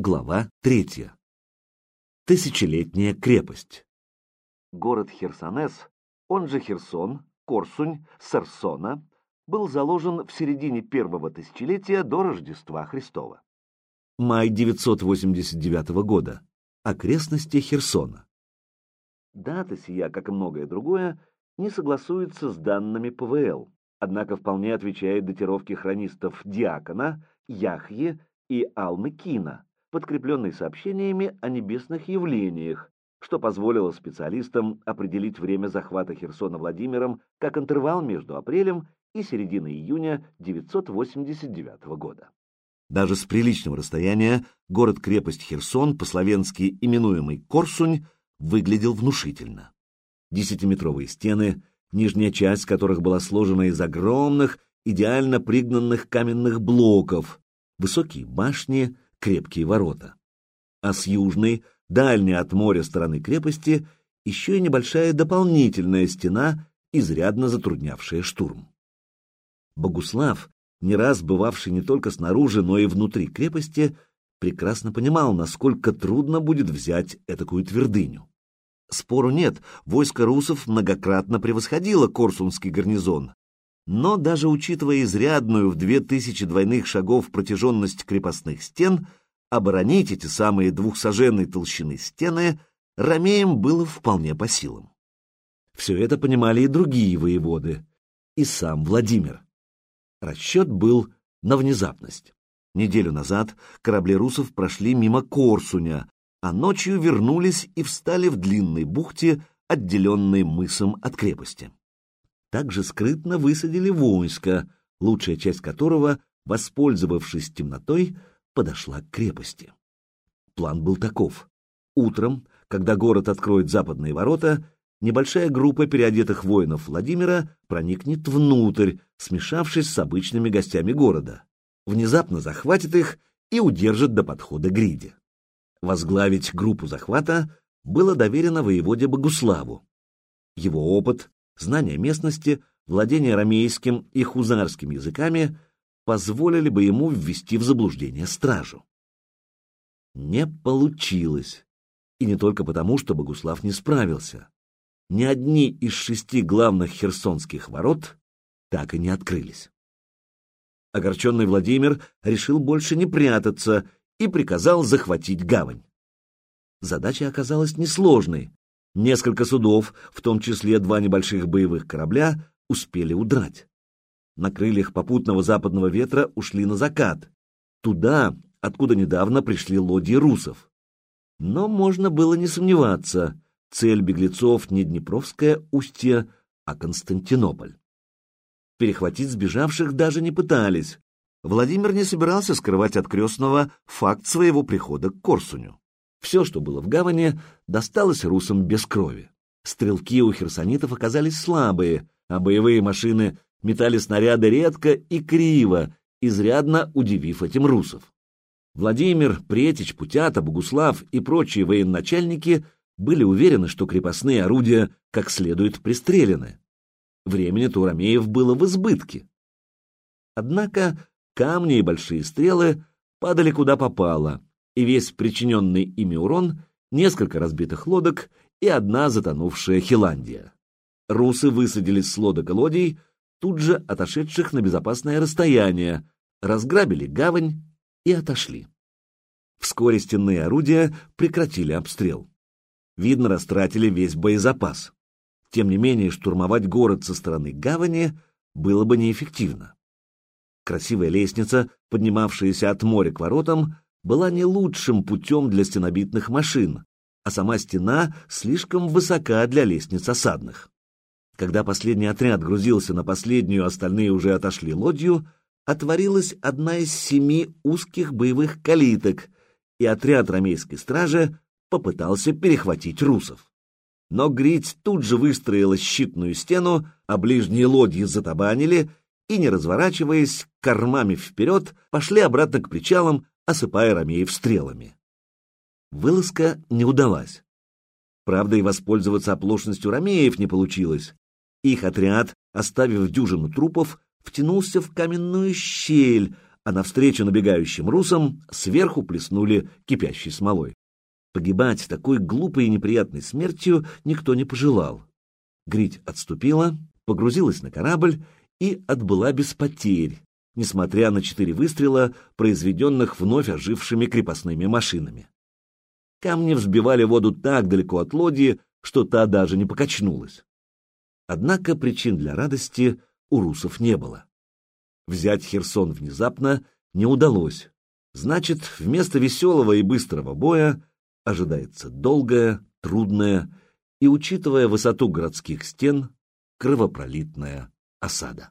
Глава третья. Тысячелетняя крепость. Город Херсонес, он же Херсон, Корсунь, Сарсона, был заложен в середине первого тысячелетия до Рождества Христова. Май 989 года. Окрестности Херсона. Дата сия, как и многое другое, не согласуется с данными ПВЛ, однако вполне отвечает датировке хронистов Диакона, Яхье и Алмы Кина, подкрепленной сообщениями о небесных явлениях, что позволило специалистам определить время захвата Херсона Владимиром как интервал между апрелем и серединой июня 989 года. Даже с приличного расстояния город-крепость Херсон, по-словенски именуемый Корсунь, выглядел внушительно. Десятиметровые стены, нижняя часть которых была сложена из огромных, идеально пригнанных каменных блоков, высокие башни, крепкие ворота. А с южной, дальней от моря стороны крепости, еще и небольшая дополнительная стена, изрядно затруднявшая штурм. Богуслав, не раз бывавший не только снаружи, но и внутри крепости, прекрасно понимал, насколько трудно будет взять этакую твердыню. Спору нет, войско русов многократно превосходило Корсунский гарнизон, но даже учитывая изрядную в две тысячи двойных шагов протяженность крепостных стен, оборонить эти самые двухсоженной толщины стены ромеям было вполне по силам. Все это понимали и другие воеводы, и сам Владимир. Расчет был на внезапность. Неделю назад корабли русов прошли мимо Корсуня, а ночью вернулись и встали в длинной бухте, отделенной мысом от крепости. Также скрытно высадили войско, лучшая часть которого, воспользовавшись темнотой, подошла к крепости. План был таков. Утром, когда город откроет западные ворота, небольшая группа переодетых воинов Владимира проникнет внутрь, смешавшись с обычными гостями города, внезапно захватит их и удержит до подхода Гриди. Возглавить группу захвата было доверено воеводе Богуславу. Его опыт, знание местности, владение рамейским и хузарским языками позволили бы ему ввести в заблуждение стражу. Не получилось. И не только потому, что Богуслав не справился. Ни одни из шести главных херсонских ворот так и не открылись. Огорченный Владимир решил больше не прятаться и приказал захватить гавань. Задача оказалась несложной. Несколько судов, в том числе два небольших боевых корабля, успели удрать. На крыльях попутного западного ветра ушли на закат, туда, откуда недавно пришли лодьи русов. Но можно было не сомневаться, цель беглецов не Днепровское устье, а Константинополь. Перехватить сбежавших даже не пытались. Владимир не собирался скрывать от крестного факт своего прихода к Корсуню. Все, что было в гавани, досталось русам без крови. Стрелки у херсонитов оказались слабые, а боевые машины метали снаряды редко и криво, изрядно удивив этим русов. Владимир, Претич, Путята, Богуслав и прочие военачальники были уверены, что крепостные орудия как следует пристрелены. Времени-то у ромеев было в избытке. Однако камни и большие стрелы падали куда попало, и весь причиненный ими урон, несколько разбитых лодок и одна затонувшая Хиландия. Русы высадились с лодок и лодий, тут же отошедших на безопасное расстояние, разграбили гавань и отошли. Вскоре стенные орудия прекратили обстрел. Видно, растратили весь боезапас. Тем не менее, штурмовать город со стороны гавани было бы неэффективно. Красивая лестница, поднимавшаяся от моря к воротам, была не лучшим путем для стенобитных машин, а сама стена слишком высока для лестниц осадных. Когда последний отряд грузился на последнюю, остальные уже отошли лодью, отворилась одна из семи узких боевых калиток, и отряд ромейской стражи попытался перехватить русов. Но Грить тут же выстроила щитную стену, а ближние лодьи затабанили и, не разворачиваясь, кормами вперед, пошли обратно к причалам, осыпая ромеев стрелами. Вылазка не удалась. Правда, и воспользоваться оплошностью ромеев не получилось. Их отряд, оставив дюжину трупов, втянулся в каменную щель, а навстречу набегающим русам сверху плеснули кипящей смолой. Погибать такой глупой и неприятной смертью никто не пожелал. Грить отступила, погрузилась на корабль и отбыла без потерь, несмотря на четыре выстрела, произведенных вновь ожившими крепостными машинами. Камни взбивали воду так далеко от лодьи, что та даже не покачнулась. Однако причин для радости у русов не было. Взять Херсон внезапно не удалось. Значит, вместо веселого и быстрого боя ожидается долгая, трудная и, учитывая высоту городских стен, кровопролитная осада.